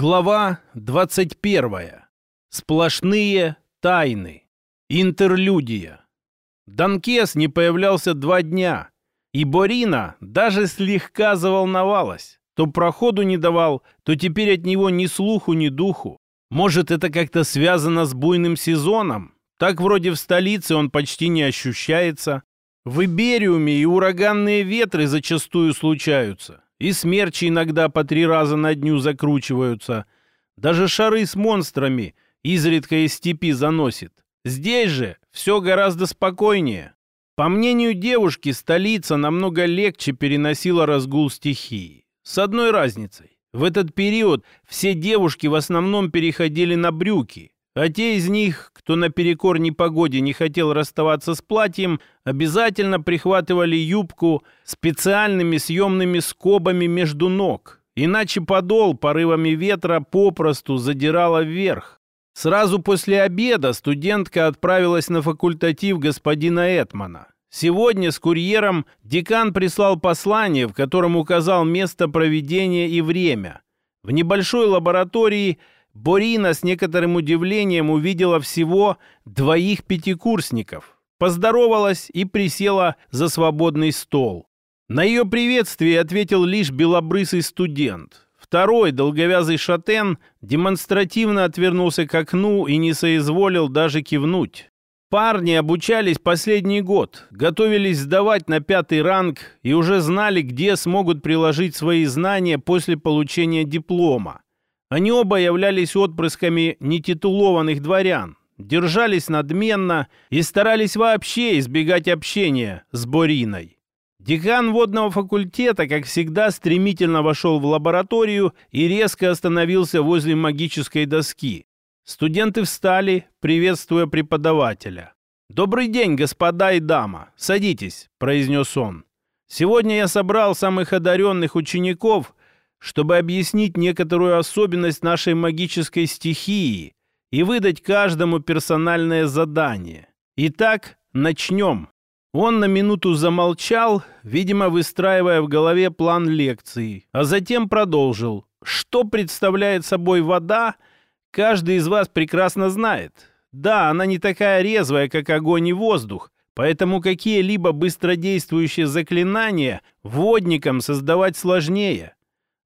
Глава 21. Сплошные тайны. Интерлюдия. Данкес не появлялся два дня, и Борина даже слегка заволновалась. То проходу не давал, то теперь от него ни слуху, ни духу. Может, это как-то связано с буйным сезоном? Так вроде в столице он почти не ощущается. В Ибериуме и ураганные ветры зачастую случаются. И смерчи иногда по три раза на дню закручиваются. Даже шары с монстрами изредка из степи заносит. Здесь же все гораздо спокойнее. По мнению девушки, столица намного легче переносила разгул стихии. С одной разницей. В этот период все девушки в основном переходили на брюки, а те из них, кто наперекор непогоде не хотел расставаться с платьем, обязательно прихватывали юбку специальными съемными скобами между ног, иначе подол порывами ветра попросту задирало вверх. Сразу после обеда студентка отправилась на факультатив господина Этмана. Сегодня с курьером декан прислал послание, в котором указал место проведения и время. В небольшой лаборатории – Борина с некоторым удивлением увидела всего двоих пятикурсников. Поздоровалась и присела за свободный стол. На ее приветствие ответил лишь белобрысый студент. Второй, долговязый шатен, демонстративно отвернулся к окну и не соизволил даже кивнуть. Парни обучались последний год, готовились сдавать на пятый ранг и уже знали, где смогут приложить свои знания после получения диплома. Они оба являлись отпрысками нетитулованных дворян, держались надменно и старались вообще избегать общения с Бориной. Декан водного факультета, как всегда, стремительно вошел в лабораторию и резко остановился возле магической доски. Студенты встали, приветствуя преподавателя. «Добрый день, господа и дама! Садитесь», — произнес он. «Сегодня я собрал самых одаренных учеников чтобы объяснить некоторую особенность нашей магической стихии и выдать каждому персональное задание. Итак, начнем. Он на минуту замолчал, видимо, выстраивая в голове план лекции, а затем продолжил. Что представляет собой вода, каждый из вас прекрасно знает. Да, она не такая резвая, как огонь и воздух, поэтому какие-либо быстродействующие заклинания водникам создавать сложнее.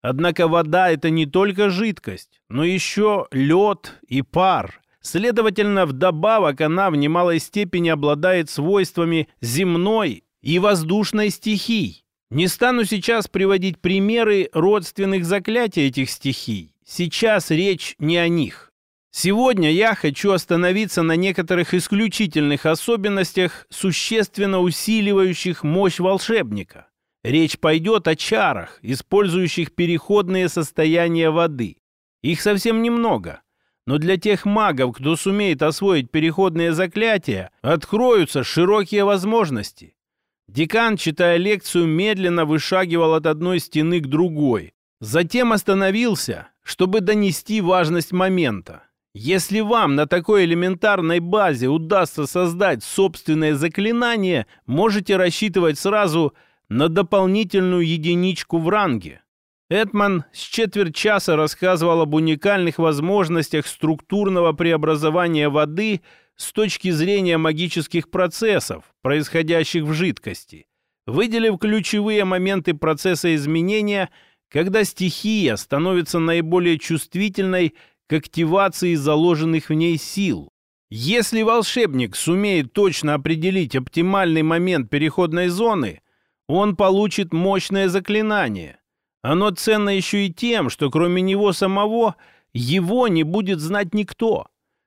Однако вода — это не только жидкость, но еще лед и пар. Следовательно, вдобавок она в немалой степени обладает свойствами земной и воздушной стихий. Не стану сейчас приводить примеры родственных заклятий этих стихий. Сейчас речь не о них. Сегодня я хочу остановиться на некоторых исключительных особенностях, существенно усиливающих мощь волшебника. Речь пойдет о чарах, использующих переходные состояния воды. Их совсем немного. Но для тех магов, кто сумеет освоить переходные заклятия, откроются широкие возможности. Декан, читая лекцию, медленно вышагивал от одной стены к другой. Затем остановился, чтобы донести важность момента. Если вам на такой элементарной базе удастся создать собственное заклинание, можете рассчитывать сразу на дополнительную единичку в ранге. Этман с четверть часа рассказывал об уникальных возможностях структурного преобразования воды с точки зрения магических процессов, происходящих в жидкости, выделив ключевые моменты процесса изменения, когда стихия становится наиболее чувствительной к активации заложенных в ней сил. Если волшебник сумеет точно определить оптимальный момент переходной зоны, он получит мощное заклинание. Оно ценно еще и тем, что кроме него самого его не будет знать никто.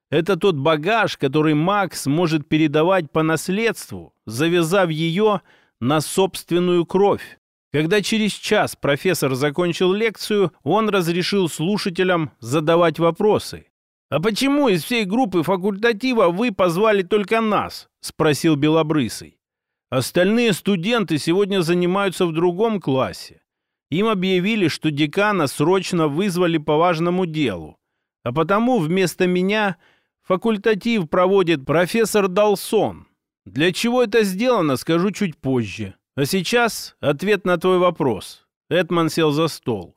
Это тот багаж, который Макс может передавать по наследству, завязав ее на собственную кровь. Когда через час профессор закончил лекцию, он разрешил слушателям задавать вопросы. «А почему из всей группы факультатива вы позвали только нас?» — спросил Белобрысый. Остальные студенты сегодня занимаются в другом классе. Им объявили, что декана срочно вызвали по важному делу. А потому вместо меня факультатив проводит профессор Далсон. Для чего это сделано, скажу чуть позже. А сейчас ответ на твой вопрос. Этман сел за стол.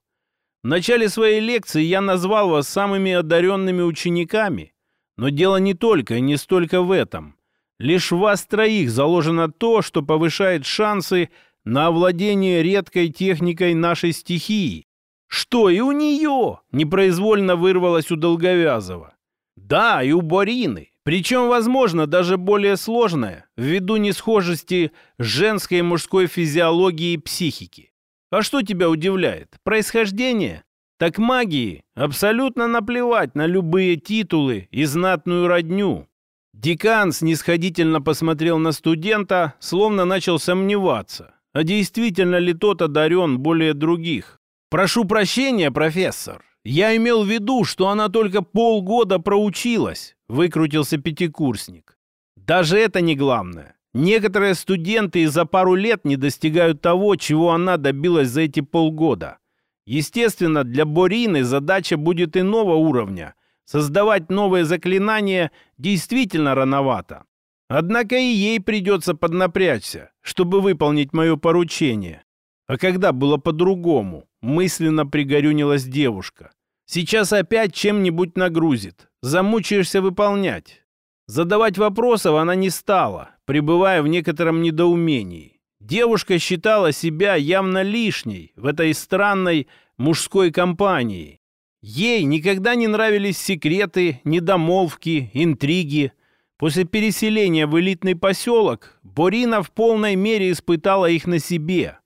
В начале своей лекции я назвал вас самыми одаренными учениками. Но дело не только и не столько в этом. Лишь в вас троих заложено то, что повышает шансы на овладение редкой техникой нашей стихии. Что и у нее непроизвольно вырвалось у Долговязова. Да, и у Борины. Причем, возможно, даже более сложное, ввиду несхожести женской и мужской физиологии и психики. А что тебя удивляет? Происхождение? Так магии абсолютно наплевать на любые титулы и знатную родню. Декан снисходительно посмотрел на студента, словно начал сомневаться, а действительно ли тот одарен более других. «Прошу прощения, профессор. Я имел в виду, что она только полгода проучилась», — выкрутился пятикурсник. «Даже это не главное. Некоторые студенты за пару лет не достигают того, чего она добилась за эти полгода. Естественно, для Борины задача будет иного уровня. Создавать новые заклинания действительно рановато. Однако и ей придется поднапрячься, чтобы выполнить мое поручение. А когда было по-другому, мысленно пригорюнилась девушка. Сейчас опять чем-нибудь нагрузит. Замучаешься выполнять. Задавать вопросов она не стала, пребывая в некотором недоумении. Девушка считала себя явно лишней в этой странной мужской компании. Ей никогда не нравились секреты, недомолвки, интриги. После переселения в элитный поселок Борина в полной мере испытала их на себе.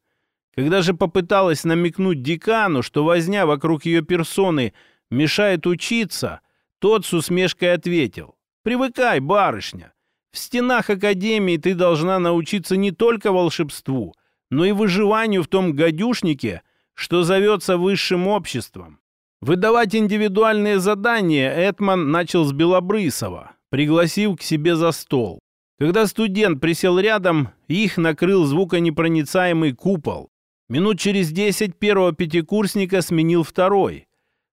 Когда же попыталась намекнуть декану, что возня вокруг ее персоны мешает учиться, тот с усмешкой ответил. «Привыкай, барышня. В стенах Академии ты должна научиться не только волшебству, но и выживанию в том гадюшнике, что зовется высшим обществом». Выдавать индивидуальные задания Этман начал с Белобрысова, пригласив к себе за стол. Когда студент присел рядом, их накрыл звуконепроницаемый купол. Минут через десять первого пятикурсника сменил второй.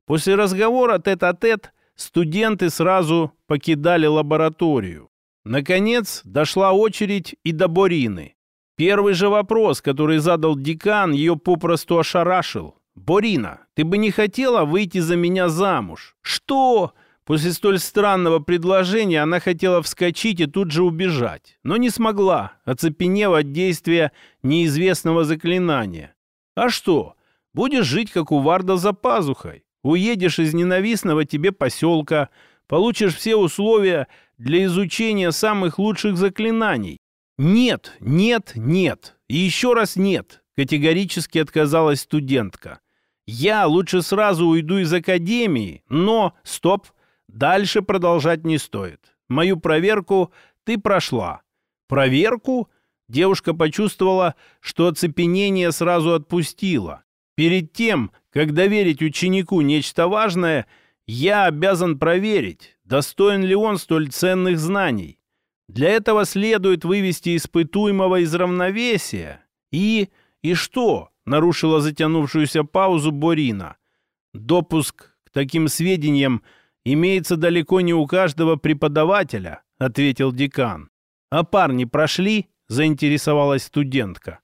После разговора тет-а-тет -тет студенты сразу покидали лабораторию. Наконец дошла очередь и до Борины. Первый же вопрос, который задал декан, ее попросту ошарашил. «Борина, ты бы не хотела выйти за меня замуж?» «Что?» После столь странного предложения она хотела вскочить и тут же убежать, но не смогла, оцепенев от действия неизвестного заклинания. «А что? Будешь жить, как у Варда, за пазухой. Уедешь из ненавистного тебе поселка, получишь все условия для изучения самых лучших заклинаний. Нет, нет, нет. И еще раз нет, категорически отказалась студентка. Я лучше сразу уйду из академии, но... Стоп! Дальше продолжать не стоит. Мою проверку ты прошла. Проверку? Девушка почувствовала, что оцепенение сразу отпустило. Перед тем, как доверить ученику нечто важное, я обязан проверить, достоин ли он столь ценных знаний. Для этого следует вывести испытуемого из равновесия. И... и что? Нарушила затянувшуюся паузу Борина. Допуск к таким сведениям имеется далеко не у каждого преподавателя, ответил декан. А парни прошли? Заинтересовалась студентка.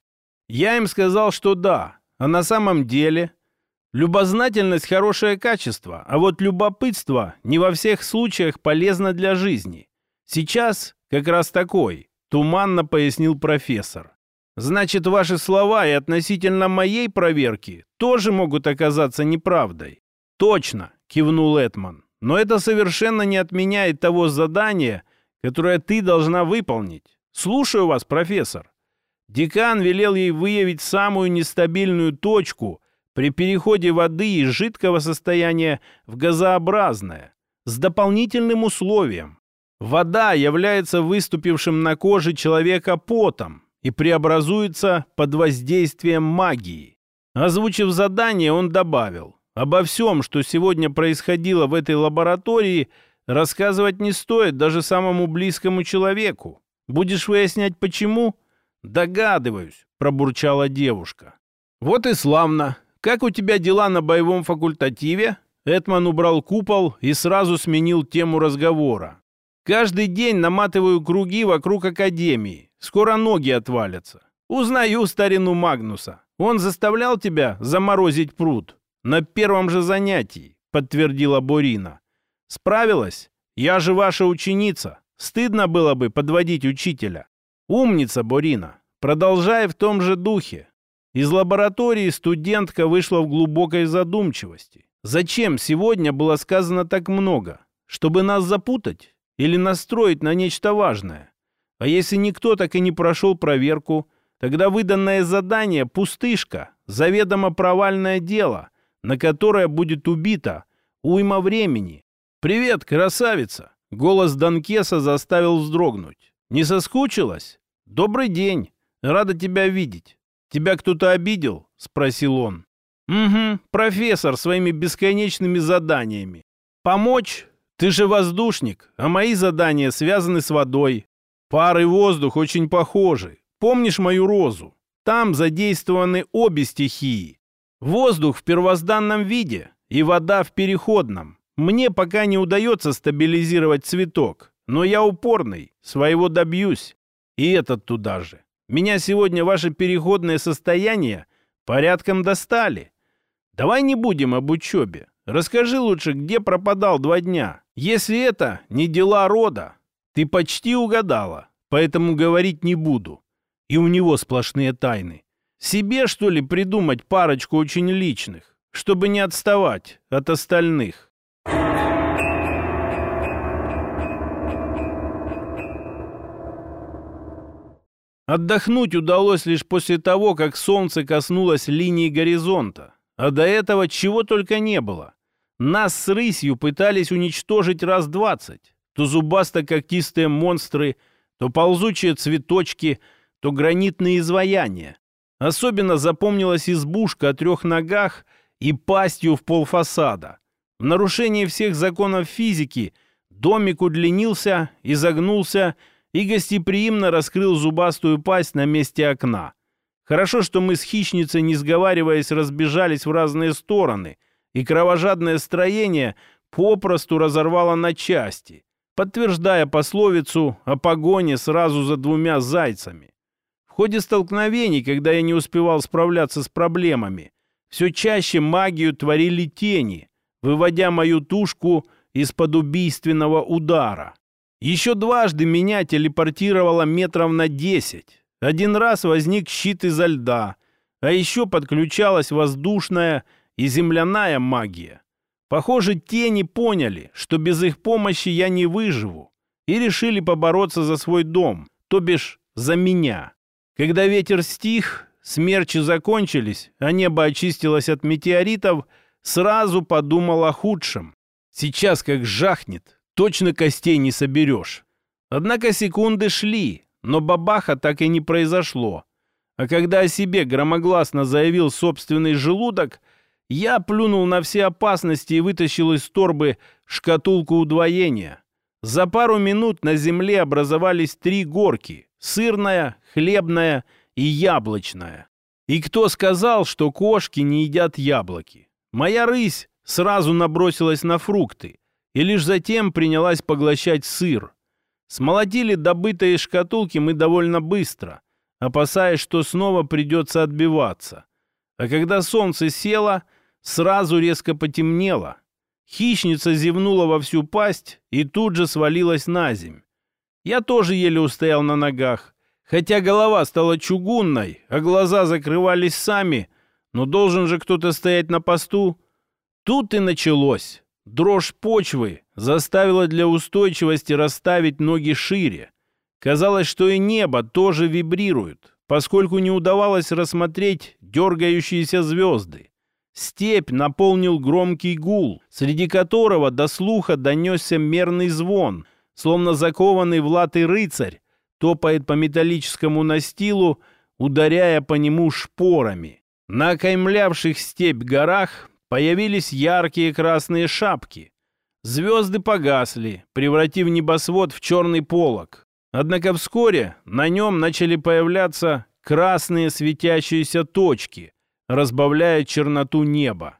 Я им сказал, что да, а на самом деле любознательность – хорошее качество, а вот любопытство не во всех случаях полезно для жизни. Сейчас как раз такой, туманно пояснил профессор. Значит, ваши слова и относительно моей проверки тоже могут оказаться неправдой. Точно, кивнул Этман. Но это совершенно не отменяет того задания, которое ты должна выполнить. Слушаю вас, профессор. Декан велел ей выявить самую нестабильную точку при переходе воды из жидкого состояния в газообразное с дополнительным условием. Вода является выступившим на коже человека потом и преобразуется под воздействием магии. Озвучив задание, он добавил, обо всем, что сегодня происходило в этой лаборатории, рассказывать не стоит даже самому близкому человеку. Будешь выяснять, почему – «Догадываюсь», — пробурчала девушка. «Вот и славно. Как у тебя дела на боевом факультативе?» Этман убрал купол и сразу сменил тему разговора. «Каждый день наматываю круги вокруг Академии. Скоро ноги отвалятся. Узнаю старину Магнуса. Он заставлял тебя заморозить пруд?» на первом же занятии, подтвердила Борина. Справилась? Я же ваша ученица. Стыдно было бы подводить учителя. Умница, Борина. Продолжай в том же духе. Из лаборатории студентка вышла в глубокой задумчивости. Зачем сегодня было сказано так много? Чтобы нас запутать? Или настроить на нечто важное? А если никто так и не прошел проверку, тогда выданное задание – пустышка, заведомо провальное дело, на которое будет убито уйма времени. «Привет, красавица!» Голос Данкеса заставил вздрогнуть. «Не соскучилась? Добрый день! Рада тебя видеть. Тебя кто-то обидел?» – спросил он. «Угу, профессор своими бесконечными заданиями. Помочь? Ты же воздушник, а мои задания связаны с водой. Пар и воздух очень похожи. Помнишь мою розу? Там задействованы обе стихии. Воздух в первозданном виде и вода в переходном. Мне пока не удается стабилизировать цветок, но я упорный, своего добьюсь. И этот туда же. Меня сегодня ваше переходное состояние порядком достали. Давай не будем об учебе. Расскажи лучше, где пропадал два дня. Если это не дела рода, ты почти угадала, поэтому говорить не буду. И у него сплошные тайны. Себе, что ли, придумать парочку очень личных, чтобы не отставать от остальных? Отдохнуть удалось лишь после того, как солнце коснулось линии горизонта. А до этого чего только не было. Нас с рысью пытались уничтожить раз двадцать. То зубасто-когтистые монстры, то ползучие цветочки, то гранитные изваяния. Особенно запомнилась избушка о трех ногах и пастью в полфасада. В нарушении всех законов физики домик удлинился, изогнулся и гостеприимно раскрыл зубастую пасть на месте окна. Хорошо, что мы с хищницей, не сговариваясь, разбежались в разные стороны, и кровожадное строение попросту разорвало на части, подтверждая пословицу о погоне сразу за двумя зайцами. В ходе столкновений, когда я не успевал справляться с проблемами, все чаще магию творили тени, выводя мою тушку из-под убийственного удара. Еще дважды меня телепортировало метров на десять, один раз возник щит изо льда, а еще подключалась воздушная и земляная магия. Похоже, тени поняли, что без их помощи я не выживу, и решили побороться за свой дом, то бишь за меня. Когда ветер стих, смерчи закончились, а небо очистилось от метеоритов, сразу подумал о худшем. Сейчас как жахнет, точно костей не соберешь. Однако секунды шли, но бабаха так и не произошло. А когда о себе громогласно заявил собственный желудок, я плюнул на все опасности и вытащил из торбы шкатулку удвоения. За пару минут на земле образовались три горки – сырная, хлебная и яблочная. И кто сказал, что кошки не едят яблоки? Моя рысь сразу набросилась на фрукты и лишь затем принялась поглощать сыр. Смолотили добытые шкатулки мы довольно быстро, опасаясь, что снова придется отбиваться. А когда солнце село, сразу резко потемнело. Хищница зевнула во всю пасть и тут же свалилась на земь. Я тоже еле устоял на ногах, хотя голова стала чугунной, а глаза закрывались сами, но должен же кто-то стоять на посту. Тут и началось. Дрожь почвы заставила для устойчивости расставить ноги шире. Казалось, что и небо тоже вибрирует, поскольку не удавалось рассмотреть дергающиеся звезды. Степь наполнил громкий гул, среди которого до слуха донесся мерный звон, словно закованный в латы рыцарь, топает по металлическому настилу, ударяя по нему шпорами. На окаймлявших степь горах появились яркие красные шапки. Звезды погасли, превратив небосвод в черный полог. Однако вскоре на нем начали появляться красные светящиеся точки, разбавляя черноту неба.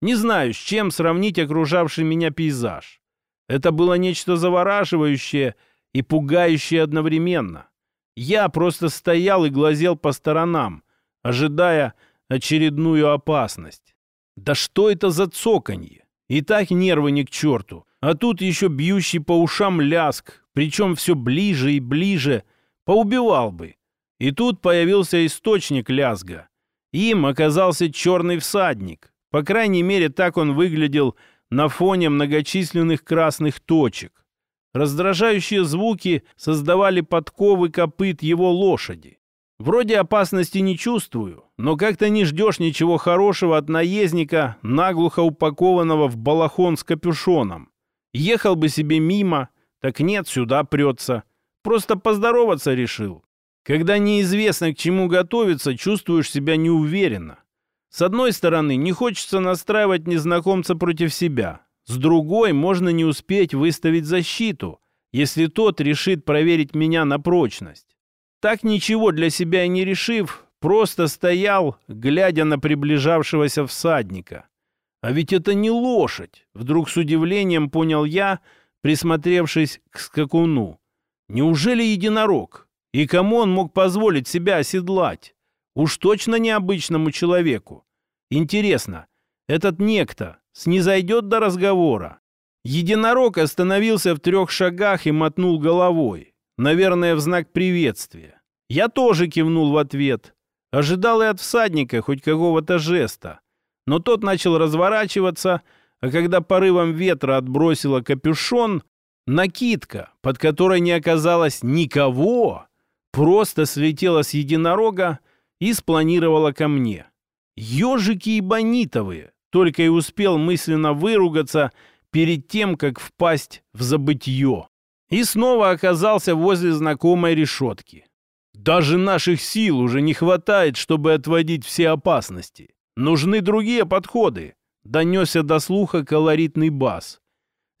Не знаю, с чем сравнить окружавший меня пейзаж. Это было нечто завораживающее и пугающее одновременно. Я просто стоял и глазел по сторонам, ожидая очередную опасность. Да что это за цоканье? И так нервы не к черту. А тут еще бьющий по ушам ляск, причем все ближе и ближе. Поубивал бы. И тут появился источник лязга. Им оказался черный всадник. По крайней мере, так он выглядел на фоне многочисленных красных точек. Раздражающие звуки создавали подковы копыт его лошади. Вроде опасности не чувствую, но как-то не ждешь ничего хорошего от наездника, наглухо упакованного в балахон с капюшоном. Ехал бы себе мимо, так нет, сюда прется. Просто поздороваться решил. Когда неизвестно, к чему готовиться, чувствуешь себя неуверенно. С одной стороны, не хочется настраивать незнакомца против себя. С другой, можно не успеть выставить защиту, если тот решит проверить меня на прочность. Так ничего для себя и не решив, просто стоял, глядя на приближавшегося всадника. А ведь это не лошадь, вдруг с удивлением понял я, присмотревшись к скакуну. Неужели единорог? И кому он мог позволить себя оседлать? Уж точно необычному человеку. Интересно, этот некто снизойдет до разговора? Единорог остановился в трех шагах и мотнул головой. Наверное, в знак приветствия. Я тоже кивнул в ответ. Ожидал и от всадника хоть какого-то жеста. Но тот начал разворачиваться, а когда порывом ветра отбросила капюшон, накидка, под которой не оказалось никого, просто слетела с единорога и спланировала ко мне. Ежики и бонитовые, только и успел мысленно выругаться перед тем, как впасть в забытье и снова оказался возле знакомой решетки. Даже наших сил уже не хватает, чтобы отводить все опасности. Нужны другие подходы, донесся до слуха колоритный бас.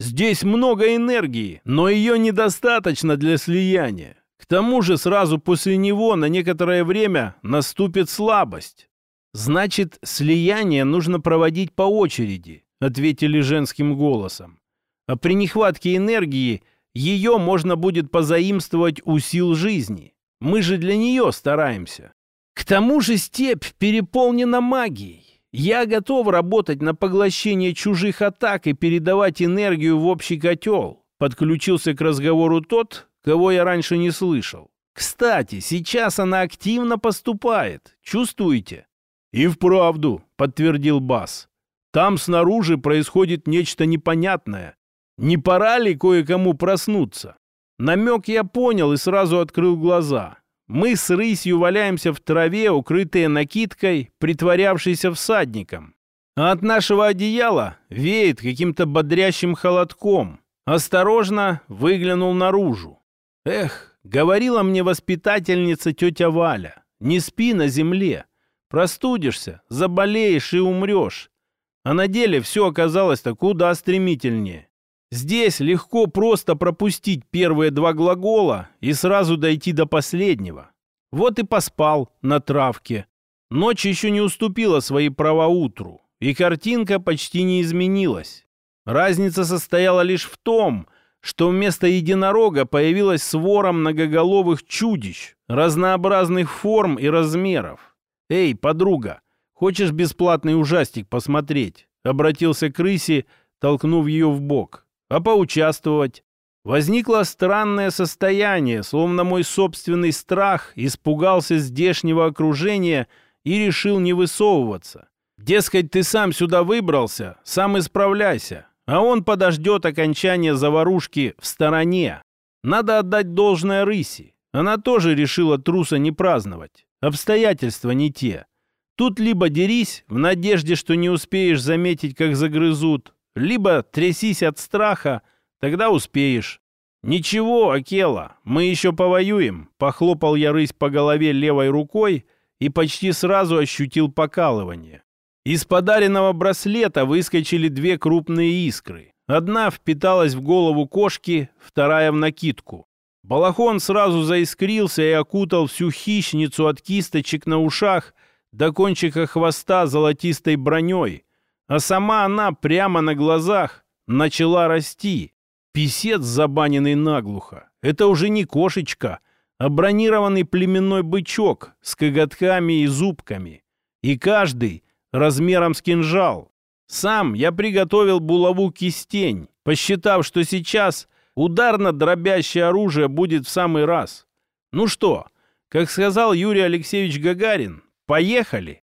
Здесь много энергии, но ее недостаточно для слияния. К тому же сразу после него на некоторое время наступит слабость. Значит, слияние нужно проводить по очереди, ответили женским голосом. А при нехватке энергии ее можно будет позаимствовать у сил жизни. Мы же для нее стараемся. К тому же степь переполнена магией. Я готов работать на поглощение чужих атак и передавать энергию в общий котел. Подключился к разговору тот, кого я раньше не слышал. Кстати, сейчас она активно поступает. Чувствуете? И вправду, подтвердил Бас. Там снаружи происходит нечто непонятное. Не пора ли кое-кому проснуться? Намек я понял и сразу открыл глаза. Мы с рысью валяемся в траве, укрытые накидкой, притворявшейся всадником. А от нашего одеяла веет каким-то бодрящим холодком. Осторожно выглянул наружу. Эх, говорила мне воспитательница тетя Валя, не спи на земле. Простудишься, заболеешь и умрешь. А на деле все оказалось-то куда стремительнее. Здесь легко просто пропустить первые два глагола и сразу дойти до последнего. Вот и поспал на травке. Ночь еще не уступила свои права утру, и картинка почти не изменилась. Разница состояла лишь в том, что вместо единорога появилась свора многоголовых чудищ, разнообразных форм и размеров. «Эй, подруга, хочешь бесплатный ужастик посмотреть?» Обратился к рысе, толкнув ее в бок а поучаствовать. Возникло странное состояние, словно мой собственный страх испугался здешнего окружения и решил не высовываться. Дескать, ты сам сюда выбрался, сам исправляйся, а он подождет окончания заварушки в стороне. Надо отдать должное рыси. Она тоже решила труса не праздновать. Обстоятельства не те. Тут либо дерись, в надежде, что не успеешь заметить, как загрызут, либо трясись от страха, тогда успеешь. «Ничего, Акела, мы еще повоюем», — похлопал я рысь по голове левой рукой и почти сразу ощутил покалывание. Из подаренного браслета выскочили две крупные искры. Одна впиталась в голову кошки, вторая в накидку. Балахон сразу заискрился и окутал всю хищницу от кисточек на ушах до кончика хвоста золотистой броней, а сама она прямо на глазах начала расти. Песец, забаненный наглухо, это уже не кошечка, а бронированный племенной бычок с коготками и зубками. И каждый размером с кинжал. Сам я приготовил булаву кистень, посчитав, что сейчас ударно-дробящее оружие будет в самый раз. Ну что, как сказал Юрий Алексеевич Гагарин, поехали!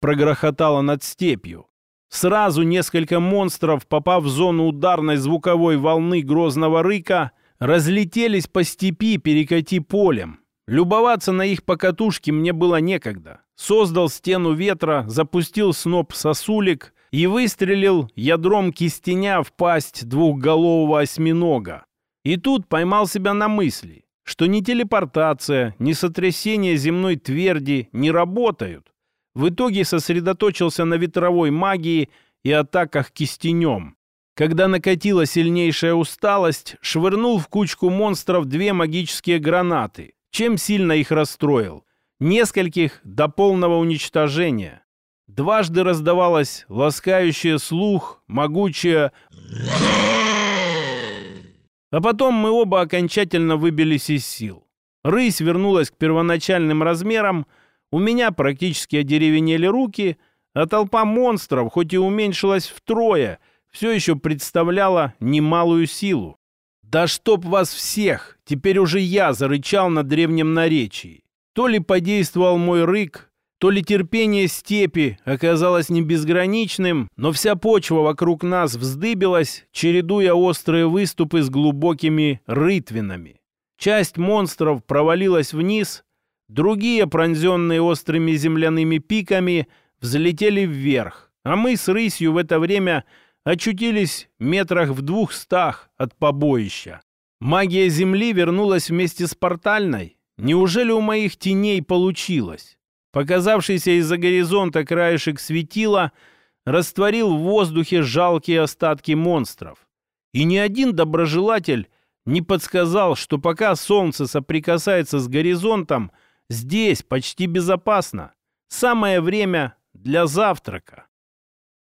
Прогрохотало над степью. Сразу несколько монстров, попав в зону ударной звуковой волны грозного рыка, разлетелись по степи перекати полем. Любоваться на их покатушки мне было некогда. Создал стену ветра, запустил сноп сосулек и выстрелил ядром кистеня в пасть двухголового осьминога. И тут поймал себя на мысли, что ни телепортация, ни сотрясение земной тверди не работают. В итоге сосредоточился на ветровой магии и атаках кистенем. Когда накатила сильнейшая усталость, швырнул в кучку монстров две магические гранаты, чем сильно их расстроил. Нескольких до полного уничтожения. Дважды раздавалось ласкающее слух, могучее... А потом мы оба окончательно выбились из сил. Рысь вернулась к первоначальным размерам, у меня практически одеревенели руки, а толпа монстров, хоть и уменьшилась втрое, все еще представляла немалую силу. «Да чтоб вас всех!» Теперь уже я зарычал на древнем наречии. То ли подействовал мой рык, то ли терпение степи оказалось не безграничным, но вся почва вокруг нас вздыбилась, чередуя острые выступы с глубокими рытвинами. Часть монстров провалилась вниз, другие, пронзенные острыми земляными пиками, взлетели вверх, а мы с рысью в это время – очутились метрах в двухстах от побоища. Магия Земли вернулась вместе с портальной. Неужели у моих теней получилось? Показавшийся из-за горизонта краешек светила растворил в воздухе жалкие остатки монстров. И ни один доброжелатель не подсказал, что пока солнце соприкасается с горизонтом, здесь почти безопасно. Самое время для завтрака.